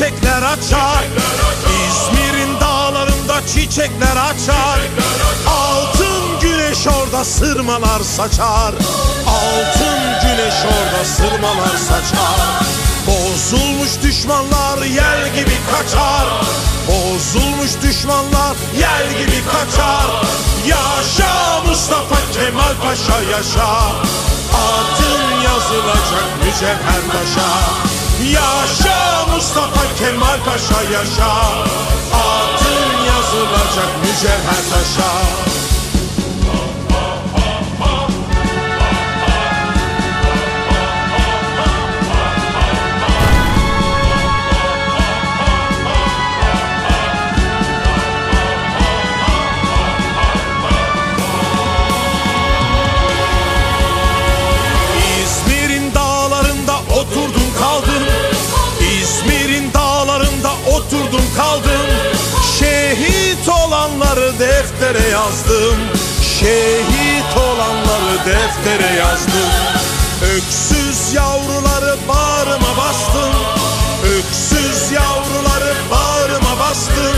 çiçekler açar. İzmir'in dağlarında çiçekler açar. Altın güneş orada sırmalar saçar. Altın güneş orada sırmalar saçar. Bozulmuş düşmanlar yel gibi kaçar. Bozulmuş düşmanlar yel gibi kaçar. Yaşa Mustafa Kemal Paşa yaşa. Adın yazılacak mücevher taşa Yaşa Mustafa Kemal Paşa yaşa. Adın yazılacak mücevher taşa oturdum kaldım. Şehit olanları deftere yazdım. Şehit olanları deftere yazdım. Öksüz yavruları bağrıma bastım. Öksüz yavruları bağrıma bastım.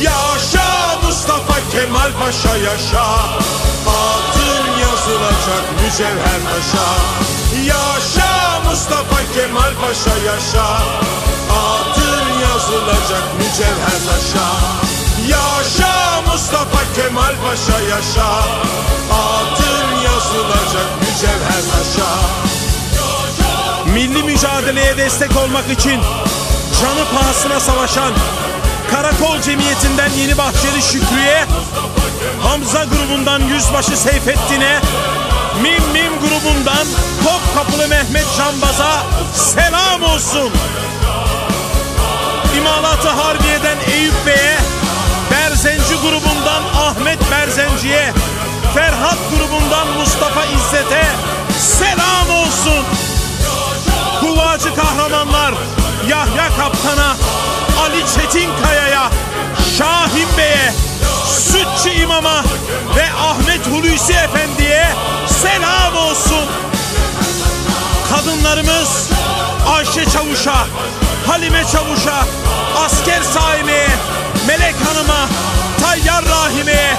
Yaşa Mustafa Kemal Paşa yaşa. Adın yazılacak mücevher taşa. Yaşa Mustafa Kemal Paşa yaşa. Adın yazılacak mücevher taşa Yaşa Mustafa Kemal Paşa yaşa. Adın yazılacak mücevher taşa Milli mücadeleye destek olmak için canı pahasına savaşan Karakol Cemiyeti'nden Yeni Bahçeli Şükrü'ye, Hamza grubundan Yüzbaşı Seyfettin'e, Mim Mim grubundan Topkapılı Mehmet Canbaz'a selam olsun. İmalatı Harbiye'den Eyüp Bey'e, Berzenci grubundan Ahmet Berzenci'ye, Ferhat grubundan Mustafa İzzet'e selam olsun. Kuvacı kahramanlar Yahya Kaptan'a, Ali Çetinkaya'ya, Şahin Bey'e, Sütçü İmam'a ve Ahmet Hulusi Efendi'ye Çavuş'a, Halime Çavuş'a, Asker Saime'ye, Melek Hanım'a, Tayyar Rahime'ye,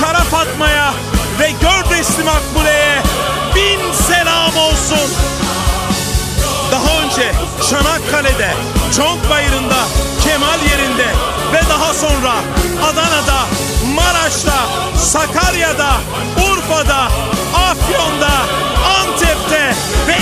Kara Fatma'ya ve Gördesli Makbule'ye bin selam olsun. Daha önce Çanakkale'de, Çonkbayırı'nda, Kemal yerinde ve daha sonra Adana'da, Maraş'ta, Sakarya'da, Urfa'da, Afyon'da, Antep'te ve